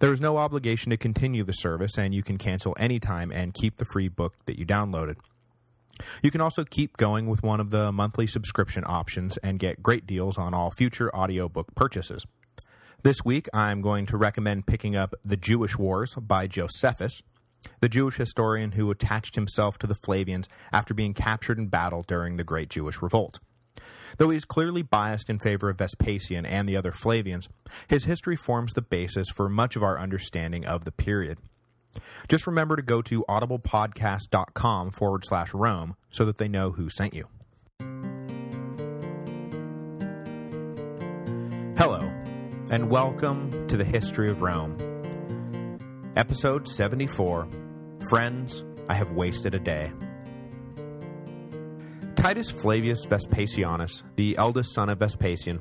There is no obligation to continue the service, and you can cancel anytime and keep the free book that you downloaded. You can also keep going with one of the monthly subscription options and get great deals on all future audiobook purchases. This week, I'm going to recommend picking up The Jewish Wars by Josephus, the Jewish historian who attached himself to the Flavians after being captured in battle during the Great Jewish Revolt. Though he is clearly biased in favor of Vespasian and the other Flavians, his history forms the basis for much of our understanding of the period. Just remember to go to audiblepodcast.com forward slash Rome so that they know who sent you. Hello, and welcome to the History of Rome. Episode 74, Friends, I Have Wasted a Day. Titus Flavius Vespasianus, the eldest son of Vespasian,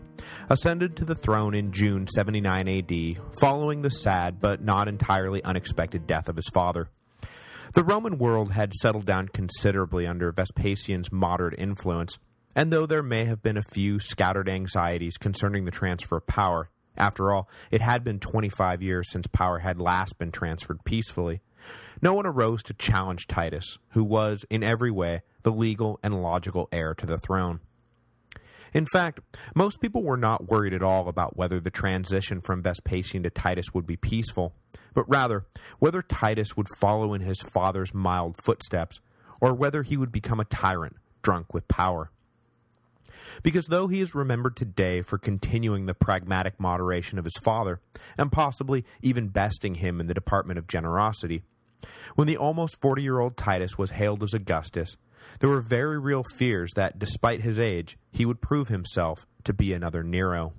ascended to the throne in June 79 AD, following the sad but not entirely unexpected death of his father. The Roman world had settled down considerably under Vespasian's moderate influence, and though there may have been a few scattered anxieties concerning the transfer of power, after all, it had been 25 years since power had last been transferred peacefully, no one arose to challenge Titus, who was, in every way, the legal and logical heir to the throne. In fact, most people were not worried at all about whether the transition from Vespasian to Titus would be peaceful, but rather whether Titus would follow in his father's mild footsteps, or whether he would become a tyrant, drunk with power. Because though he is remembered today for continuing the pragmatic moderation of his father, and possibly even besting him in the department of generosity, when the almost 40-year-old Titus was hailed as Augustus, there were very real fears that, despite his age, he would prove himself to be another Nero.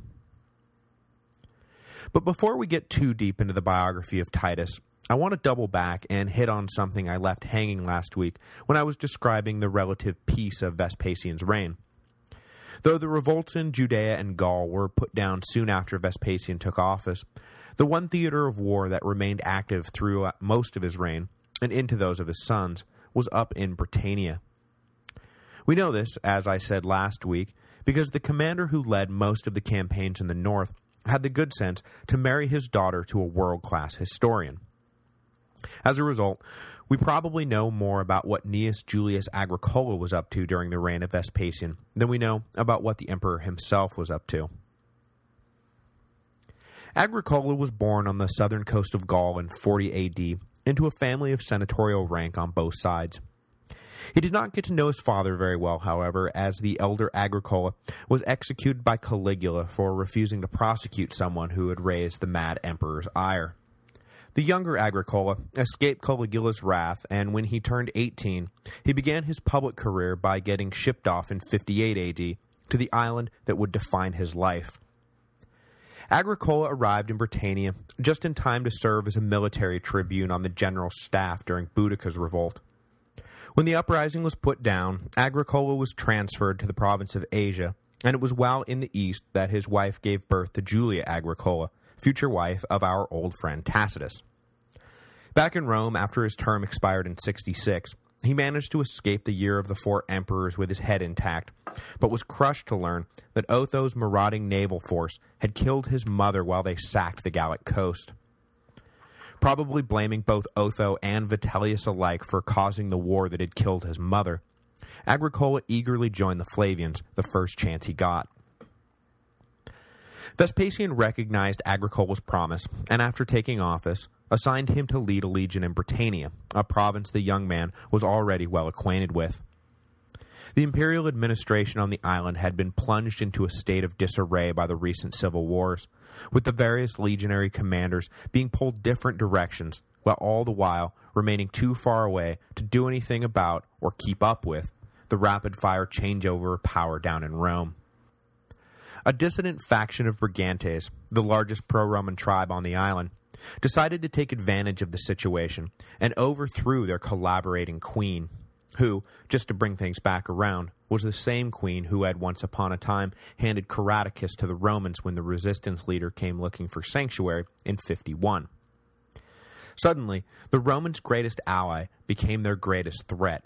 But before we get too deep into the biography of Titus, I want to double back and hit on something I left hanging last week when I was describing the relative peace of Vespasian's reign. Though the revolts in Judea and Gaul were put down soon after Vespasian took office, the one theater of war that remained active through most of his reign, and into those of his sons, was up in Britannia. We know this, as I said last week, because the commander who led most of the campaigns in the north had the good sense to marry his daughter to a world-class historian. As a result, we probably know more about what Gnaeus Julius Agricola was up to during the reign of Vespasian than we know about what the emperor himself was up to. Agricola was born on the southern coast of Gaul in 40 AD into a family of senatorial rank on both sides. He did not get to know his father very well, however, as the elder Agricola was executed by Caligula for refusing to prosecute someone who had raised the mad emperor's ire. The younger Agricola escaped Caligula's wrath, and when he turned 18, he began his public career by getting shipped off in 58 AD to the island that would define his life. Agricola arrived in Britannia just in time to serve as a military tribune on the general staff during Boudicca's revolt. When the uprising was put down, Agricola was transferred to the province of Asia, and it was while in the east that his wife gave birth to Julia Agricola, future wife of our old friend Tacitus. Back in Rome, after his term expired in 66, he managed to escape the year of the four emperors with his head intact, but was crushed to learn that Otho's marauding naval force had killed his mother while they sacked the Gallic coast probably blaming both Otho and Vitellius alike for causing the war that had killed his mother. Agricola eagerly joined the Flavians the first chance he got. Vespasian recognized Agricola's promise, and after taking office, assigned him to lead a legion in Britannia, a province the young man was already well acquainted with. The imperial administration on the island had been plunged into a state of disarray by the recent civil wars, with the various legionary commanders being pulled different directions, while all the while remaining too far away to do anything about or keep up with the rapid-fire changeover of power down in Rome. A dissident faction of Brigantes, the largest pro-Roman tribe on the island, decided to take advantage of the situation and overthrew their collaborating queen, who, just to bring things back around, was the same queen who had once upon a time handed Caratacus to the Romans when the resistance leader came looking for sanctuary in 51. Suddenly, the Romans' greatest ally became their greatest threat,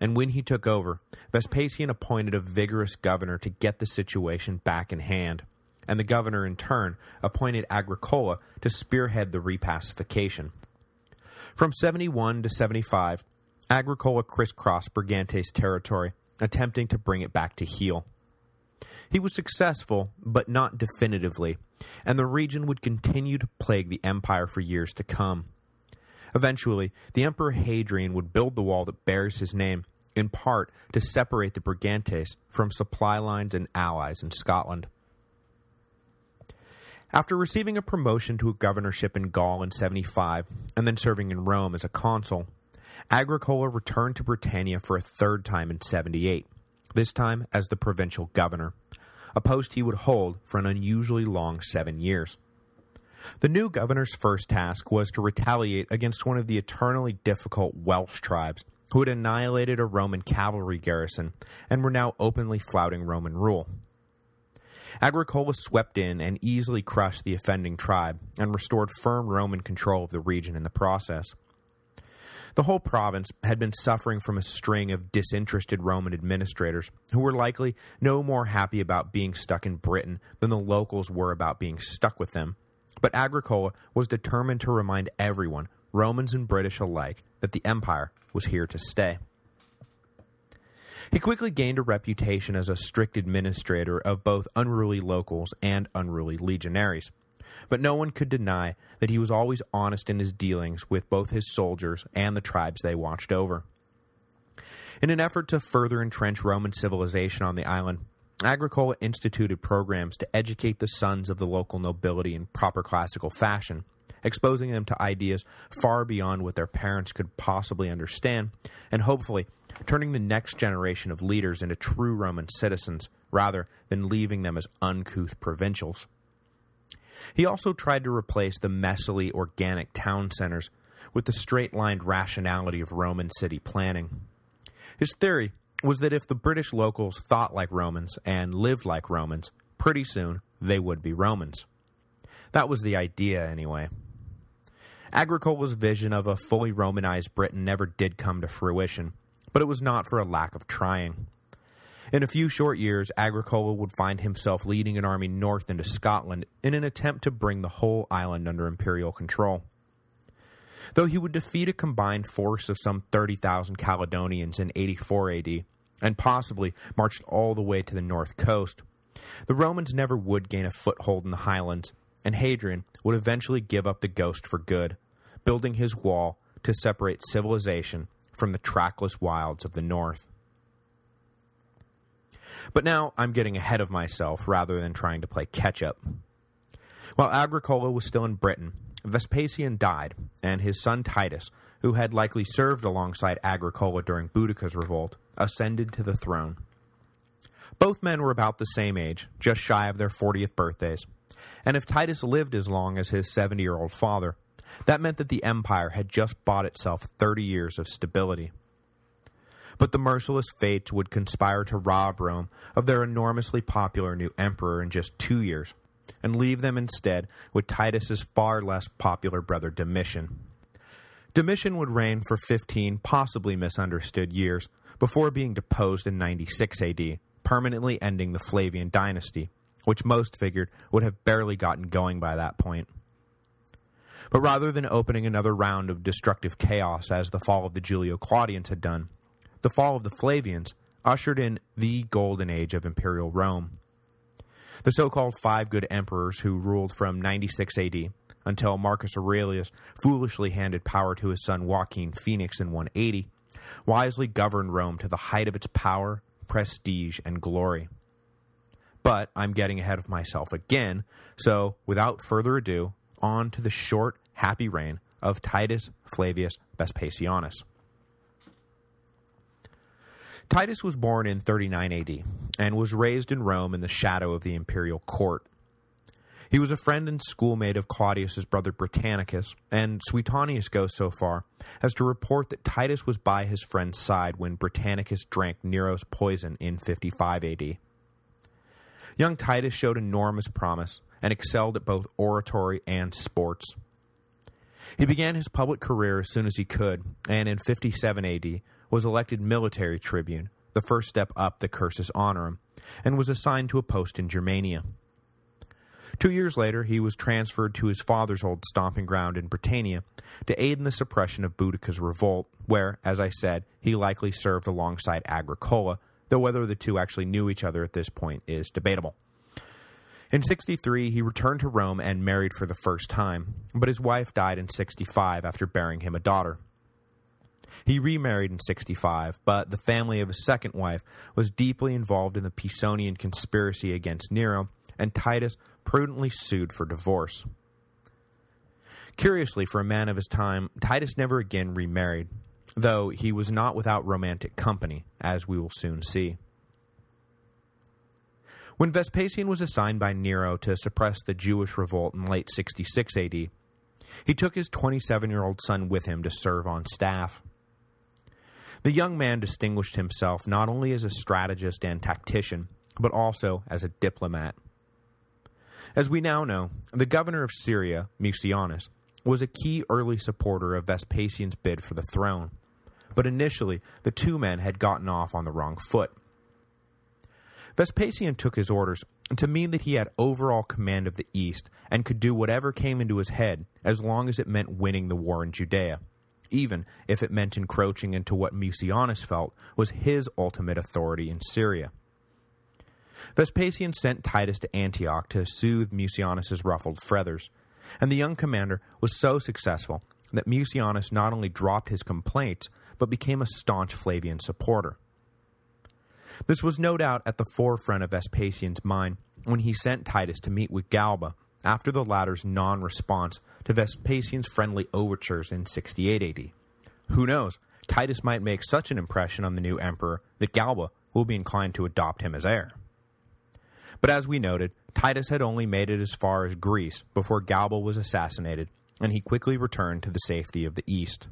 and when he took over, Vespasian appointed a vigorous governor to get the situation back in hand, and the governor in turn appointed Agricola to spearhead the repacification. From 71 to 75, Agricola crisscrossed Brigantes territory, attempting to bring it back to heel. He was successful, but not definitively, and the region would continue to plague the empire for years to come. Eventually, the Emperor Hadrian would build the wall that bears his name, in part to separate the Brigantes from supply lines and allies in Scotland. After receiving a promotion to a governorship in Gaul in 75, and then serving in Rome as a consul, Agricola returned to Britannia for a third time in 78, this time as the provincial governor, a post he would hold for an unusually long seven years. The new governor's first task was to retaliate against one of the eternally difficult Welsh tribes who had annihilated a Roman cavalry garrison and were now openly flouting Roman rule. Agricola swept in and easily crushed the offending tribe and restored firm Roman control of the region in the process. The whole province had been suffering from a string of disinterested Roman administrators who were likely no more happy about being stuck in Britain than the locals were about being stuck with them. But Agricola was determined to remind everyone, Romans and British alike, that the empire was here to stay. He quickly gained a reputation as a strict administrator of both unruly locals and unruly legionaries, but no one could deny that he was always honest in his dealings with both his soldiers and the tribes they watched over. In an effort to further entrench Roman civilization on the island, Agricola instituted programs to educate the sons of the local nobility in proper classical fashion, exposing them to ideas far beyond what their parents could possibly understand, and hopefully turning the next generation of leaders into true Roman citizens, rather than leaving them as uncouth provincials. He also tried to replace the messily organic town centers with the straight-lined rationality of Roman city planning. His theory was that if the British locals thought like Romans and lived like Romans, pretty soon they would be Romans. That was the idea, anyway. Agricola's vision of a fully Romanized Britain never did come to fruition, but it was not for a lack of trying. In a few short years, Agricola would find himself leading an army north into Scotland in an attempt to bring the whole island under imperial control. Though he would defeat a combined force of some 30,000 Caledonians in 84 AD, and possibly marched all the way to the north coast, the Romans never would gain a foothold in the highlands, and Hadrian would eventually give up the ghost for good, building his wall to separate civilization from the trackless wilds of the north. But now I'm getting ahead of myself rather than trying to play catch-up. While Agricola was still in Britain, Vespasian died, and his son Titus, who had likely served alongside Agricola during Boudicca's revolt, ascended to the throne. Both men were about the same age, just shy of their 40th birthdays, and if Titus lived as long as his 70-year-old father, that meant that the empire had just bought itself 30 years of stability. But the merciless fates would conspire to rob Rome of their enormously popular new emperor in just two years, and leave them instead with Titus's far less popular brother Domitian. Domitian would reign for 15 possibly misunderstood years, before being deposed in 96 AD, permanently ending the Flavian dynasty, which most figured would have barely gotten going by that point. But rather than opening another round of destructive chaos as the fall of the Julio-Claudians had done, the fall of the Flavians ushered in the golden age of imperial Rome. The so-called five good emperors who ruled from 96 AD until Marcus Aurelius foolishly handed power to his son Joaquin Phoenix in 180, wisely governed Rome to the height of its power, prestige, and glory. But I'm getting ahead of myself again, so without further ado, on to the short happy reign of Titus Flavius Vespasianus. Titus was born in 39 AD, and was raised in Rome in the shadow of the imperial court. He was a friend and schoolmate of Claudius's brother Britannicus, and Suetonius goes so far as to report that Titus was by his friend's side when Britannicus drank Nero's poison in 55 AD. Young Titus showed enormous promise and excelled at both oratory and sports. He began his public career as soon as he could, and in 57 AD was elected military tribune, the first step up the cursus honorum, and was assigned to a post in Germania. Two years later, he was transferred to his father's old stomping ground in Britannia to aid in the suppression of Boudicca's revolt, where, as I said, he likely served alongside Agricola, though whether the two actually knew each other at this point is debatable. In 63, he returned to Rome and married for the first time, but his wife died in 65 after bearing him a daughter. He remarried in 65, but the family of his second wife was deeply involved in the Pisonian conspiracy against Nero, and Titus prudently sued for divorce. Curiously, for a man of his time, Titus never again remarried, though he was not without romantic company, as we will soon see. When Vespasian was assigned by Nero to suppress the Jewish revolt in late 66 AD, he took his 27-year-old son with him to serve on staff. The young man distinguished himself not only as a strategist and tactician, but also as a diplomat. As we now know, the governor of Syria, Mucianus, was a key early supporter of Vespasian's bid for the throne, but initially the two men had gotten off on the wrong foot. Vespasian took his orders to mean that he had overall command of the East and could do whatever came into his head as long as it meant winning the war in Judea, even if it meant encroaching into what Mucianus felt was his ultimate authority in Syria. Vespasian sent Titus to Antioch to soothe Mucianus's ruffled feathers, and the young commander was so successful that Mucianus not only dropped his complaints, but became a staunch Flavian supporter. This was no doubt at the forefront of Vespasian's mind when he sent Titus to meet with Galba after the latter's non-response to Vespasian's friendly overtures in 68 AD. Who knows, Titus might make such an impression on the new emperor that Galba will be inclined to adopt him as heir. But as we noted, Titus had only made it as far as Greece before Galba was assassinated, and he quickly returned to the safety of the East.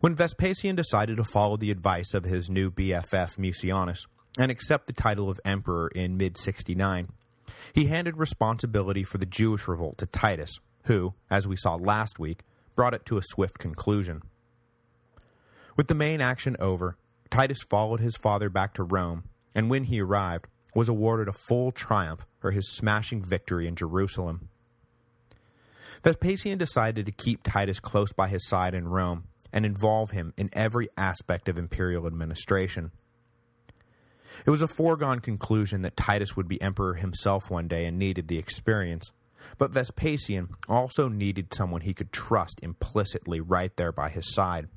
When Vespasian decided to follow the advice of his new BFF Mucianus and accept the title of emperor in mid-69, he handed responsibility for the Jewish revolt to Titus, who, as we saw last week, brought it to a swift conclusion. With the main action over, Titus followed his father back to Rome and when he arrived, was awarded a full triumph for his smashing victory in Jerusalem. Vespasian decided to keep Titus close by his side in Rome and involve him in every aspect of imperial administration. It was a foregone conclusion that Titus would be emperor himself one day and needed the experience, but Vespasian also needed someone he could trust implicitly right there by his side.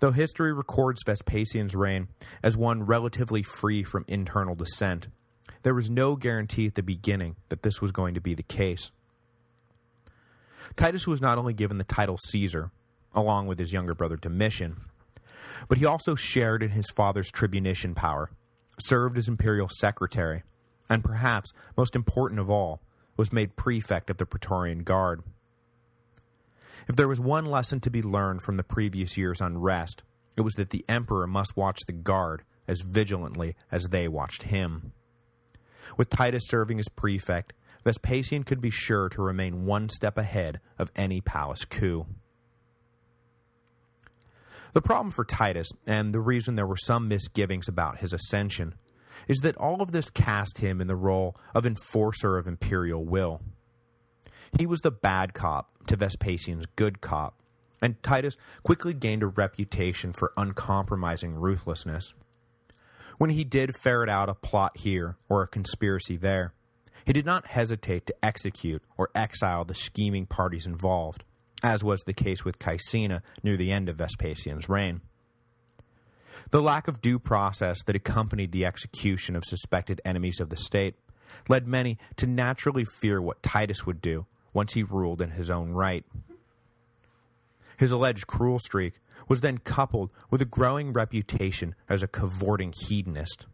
Though history records Vespasian's reign as one relatively free from internal dissent, there was no guarantee at the beginning that this was going to be the case. Titus was not only given the title Caesar, along with his younger brother Domitian, but he also shared in his father's tribunician power, served as imperial secretary, and perhaps, most important of all, was made prefect of the Praetorian Guard. If there was one lesson to be learned from the previous year's unrest, it was that the emperor must watch the guard as vigilantly as they watched him. With Titus serving as prefect, Vespasian could be sure to remain one step ahead of any palace coup. The problem for Titus, and the reason there were some misgivings about his ascension, is that all of this cast him in the role of enforcer of imperial will. He was the bad cop to Vespasian's good cop, and Titus quickly gained a reputation for uncompromising ruthlessness. When he did ferret out a plot here or a conspiracy there, he did not hesitate to execute or exile the scheming parties involved, as was the case with Caecina near the end of Vespasian's reign. The lack of due process that accompanied the execution of suspected enemies of the state led many to naturally fear what Titus would do once he ruled in his own right. His alleged cruel streak was then coupled with a growing reputation as a cavorting hedonist.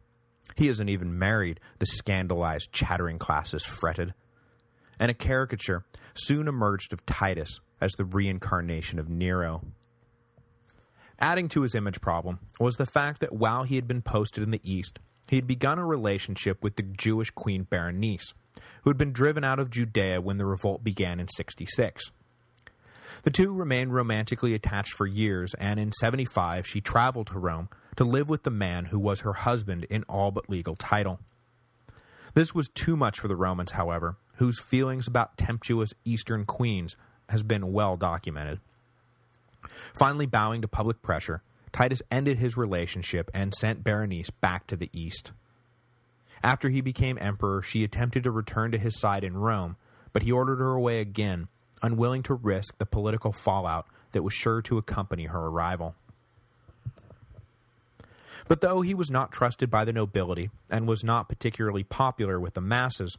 He isn't even married, the scandalized, chattering classes fretted. And a caricature soon emerged of Titus as the reincarnation of Nero. Adding to his image problem was the fact that while he had been posted in the East, he had begun a relationship with the Jewish queen Berenice, who had been driven out of Judea when the revolt began in 66. The two remained romantically attached for years, and in 75 she traveled to Rome to live with the man who was her husband in all but legal title. This was too much for the Romans, however, whose feelings about tempestuous Eastern queens has been well documented. Finally bowing to public pressure, Titus ended his relationship and sent Berenice back to the east. After he became emperor, she attempted to return to his side in Rome, but he ordered her away again, unwilling to risk the political fallout that was sure to accompany her arrival. But though he was not trusted by the nobility and was not particularly popular with the masses,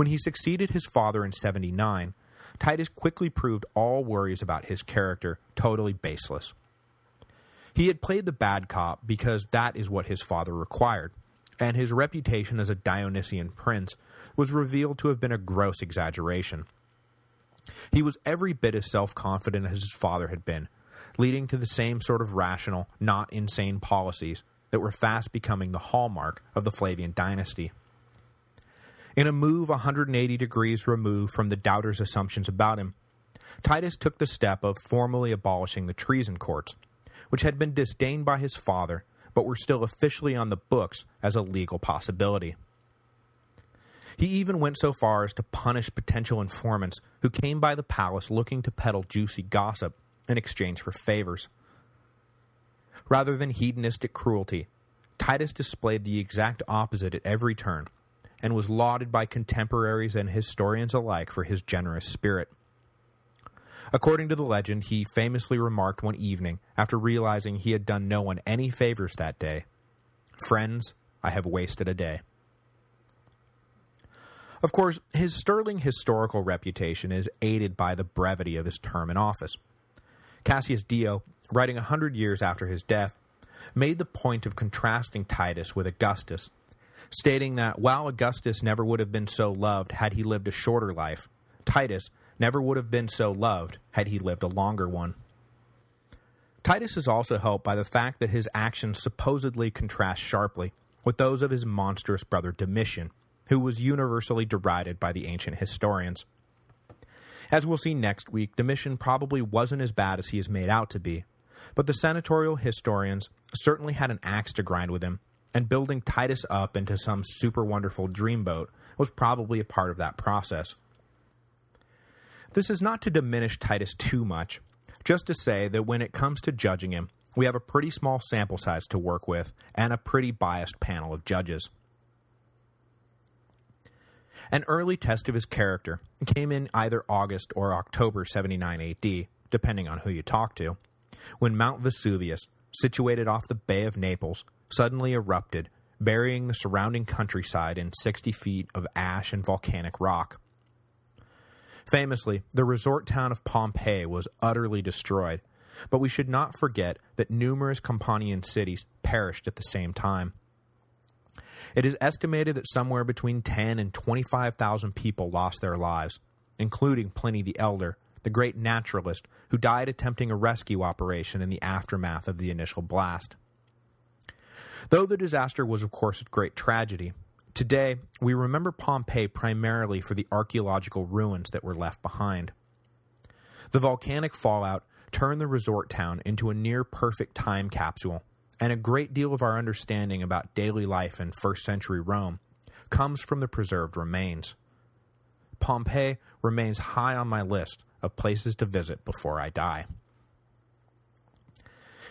when he succeeded his father in 79, Titus quickly proved all worries about his character totally baseless. He had played the bad cop because that is what his father required, and his reputation as a Dionysian prince was revealed to have been a gross exaggeration. He was every bit as self-confident as his father had been, leading to the same sort of rational, not insane policies that were fast becoming the hallmark of the Flavian dynasty. In a move 180 degrees removed from the doubters' assumptions about him, Titus took the step of formally abolishing the treason courts, which had been disdained by his father, but were still officially on the books as a legal possibility. He even went so far as to punish potential informants who came by the palace looking to peddle juicy gossip in exchange for favors. Rather than hedonistic cruelty, Titus displayed the exact opposite at every turn, and was lauded by contemporaries and historians alike for his generous spirit. According to the legend, he famously remarked one evening, after realizing he had done no one any favors that day, Friends, I have wasted a day. Of course, his sterling historical reputation is aided by the brevity of his term in office. Cassius Dio, writing a hundred years after his death, made the point of contrasting Titus with Augustus stating that while Augustus never would have been so loved had he lived a shorter life, Titus never would have been so loved had he lived a longer one. Titus is also helped by the fact that his actions supposedly contrast sharply with those of his monstrous brother Domitian, who was universally derided by the ancient historians. As we'll see next week, Domitian probably wasn't as bad as he is made out to be, but the senatorial historians certainly had an axe to grind with him and building Titus up into some super wonderful dreamboat was probably a part of that process. This is not to diminish Titus too much, just to say that when it comes to judging him, we have a pretty small sample size to work with and a pretty biased panel of judges. An early test of his character came in either August or October 79 AD, depending on who you talk to, when Mount Vesuvius, situated off the Bay of Naples, suddenly erupted, burying the surrounding countryside in 60 feet of ash and volcanic rock. Famously, the resort town of Pompeii was utterly destroyed, but we should not forget that numerous Campanian cities perished at the same time. It is estimated that somewhere between 10 and 25,000 people lost their lives, including Pliny the Elder, the great naturalist who died attempting a rescue operation in the aftermath of the initial blast. Though the disaster was of course a great tragedy, today we remember Pompeii primarily for the archaeological ruins that were left behind. The volcanic fallout turned the resort town into a near-perfect time capsule, and a great deal of our understanding about daily life in first-century Rome comes from the preserved remains. Pompeii remains high on my list of places to visit before I die.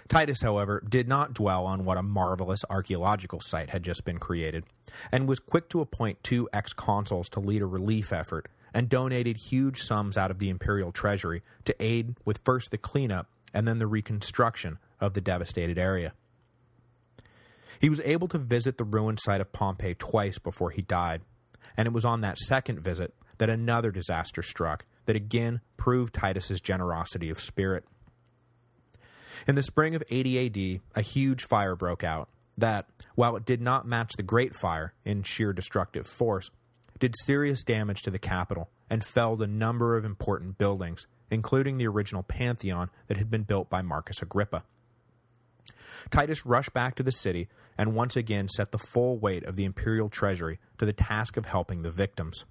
Titus, however, did not dwell on what a marvelous archaeological site had just been created, and was quick to appoint two ex-consuls to lead a relief effort, and donated huge sums out of the imperial treasury to aid with first the cleanup and then the reconstruction of the devastated area. He was able to visit the ruined site of Pompeii twice before he died, and it was on that second visit that another disaster struck that again proved Titus's generosity of spirit. In the spring of 80 AD, a huge fire broke out, that, while it did not match the Great Fire in sheer destructive force, did serious damage to the capital and felled a number of important buildings, including the original Pantheon that had been built by Marcus Agrippa. Titus rushed back to the city and once again set the full weight of the imperial treasury to the task of helping the victims.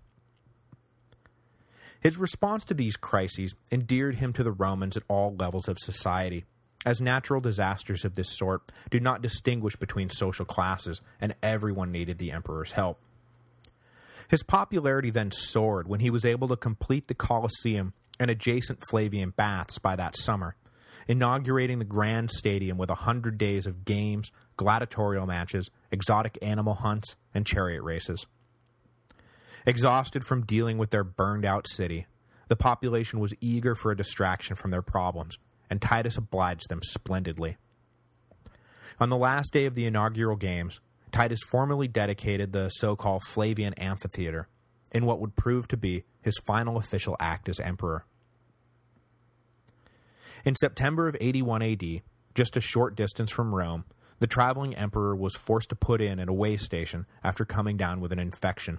His response to these crises endeared him to the Romans at all levels of society, as natural disasters of this sort do not distinguish between social classes, and everyone needed the emperor's help. His popularity then soared when he was able to complete the Colosseum and adjacent Flavian baths by that summer, inaugurating the grand stadium with a hundred days of games, gladiatorial matches, exotic animal hunts, and chariot races. Exhausted from dealing with their burned-out city, the population was eager for a distraction from their problems, and Titus obliged them splendidly. On the last day of the inaugural games, Titus formally dedicated the so-called Flavian Amphitheater in what would prove to be his final official act as emperor. In September of 81 AD, just a short distance from Rome, the traveling emperor was forced to put in at a way station after coming down with an infection.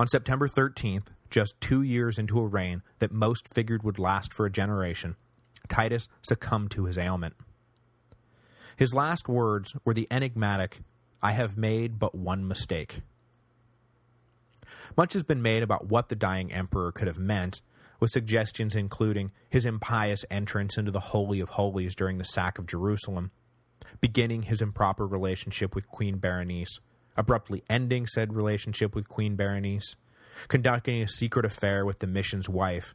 On September 13th, just two years into a reign that most figured would last for a generation, Titus succumbed to his ailment. His last words were the enigmatic, I have made but one mistake. Much has been made about what the dying emperor could have meant, with suggestions including his impious entrance into the Holy of Holies during the sack of Jerusalem, beginning his improper relationship with Queen Berenice, abruptly ending said relationship with Queen Berenice, conducting a secret affair with Domitian's wife,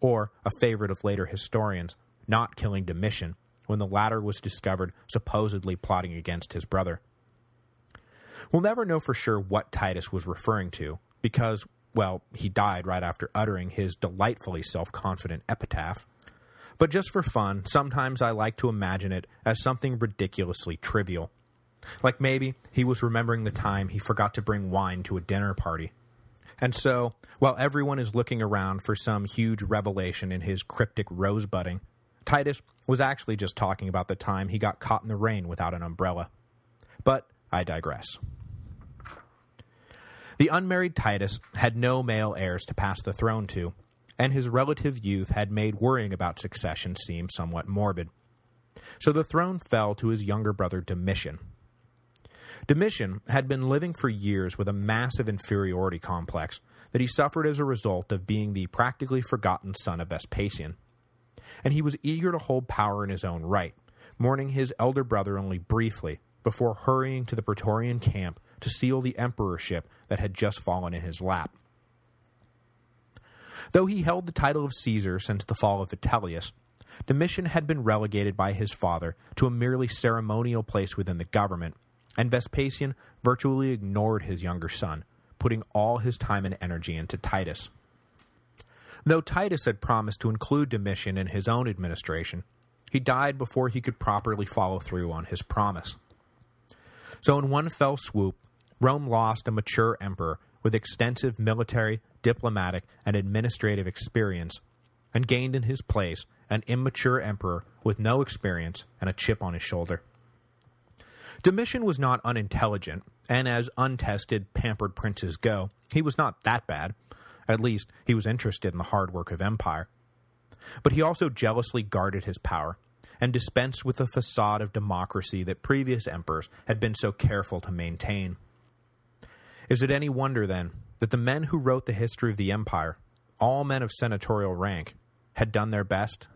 or, a favorite of later historians, not killing Domitian, when the latter was discovered supposedly plotting against his brother. We'll never know for sure what Titus was referring to, because, well, he died right after uttering his delightfully self-confident epitaph. But just for fun, sometimes I like to imagine it as something ridiculously trivial. Like maybe he was remembering the time he forgot to bring wine to a dinner party. And so, while everyone is looking around for some huge revelation in his cryptic rosebudding, Titus was actually just talking about the time he got caught in the rain without an umbrella. But I digress. The unmarried Titus had no male heirs to pass the throne to, and his relative youth had made worrying about succession seem somewhat morbid. So the throne fell to his younger brother Domitian. Domitian had been living for years with a massive inferiority complex that he suffered as a result of being the practically forgotten son of Vespasian and he was eager to hold power in his own right, mourning his elder brother only briefly, before hurrying to the Praetorian camp to seal the emperorship that had just fallen in his lap. Though he held the title of Caesar since the fall of Vitellius, Domitian had been relegated by his father to a merely ceremonial place within the government, and Vespasian virtually ignored his younger son, putting all his time and energy into Titus. Though Titus had promised to include Domitian in his own administration, he died before he could properly follow through on his promise. So in one fell swoop, Rome lost a mature emperor with extensive military, diplomatic, and administrative experience, and gained in his place an immature emperor with no experience and a chip on his shoulder. Domitian was not unintelligent, and as untested, pampered princes go, he was not that bad, at least, he was interested in the hard work of empire. But he also jealously guarded his power, and dispensed with the facade of democracy that previous emperors had been so careful to maintain. Is it any wonder, then, that the men who wrote the history of the empire, all men of senatorial rank, had done their best